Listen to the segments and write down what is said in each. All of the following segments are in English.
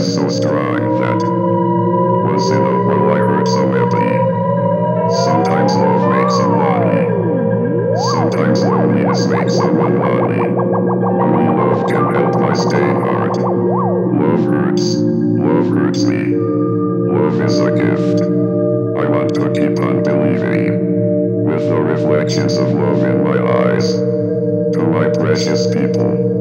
so strong that once in a while I heard some empathy. Sometimes love makes you lonely. Sometimes loneliness makes someone lonely. Only love can help my staying heart. Love hurts. Love hurts me. Love is a gift. I want to keep on believing. With the reflections of love in my eyes. To my precious people.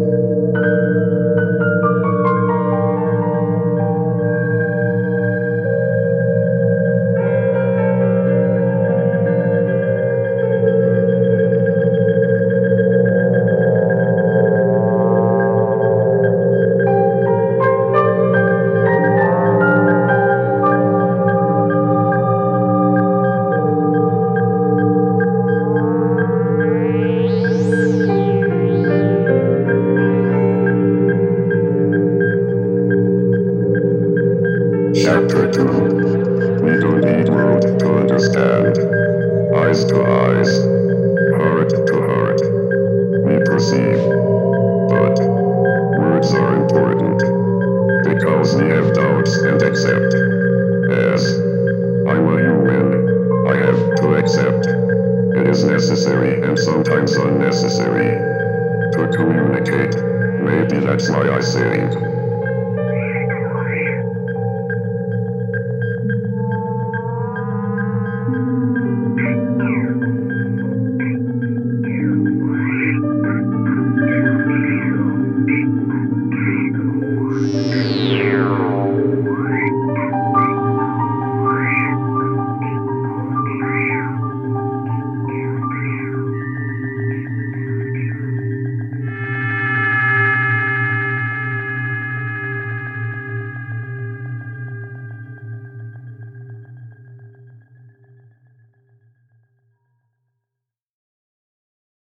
Chapter 2 We don't need world to understand. Eyes to eyes, heart to heart. We perceive. But words are important because we have doubts and accept. As I'm a human, I have to accept. It is necessary and sometimes unnecessary to communicate. Maybe that's why I sing.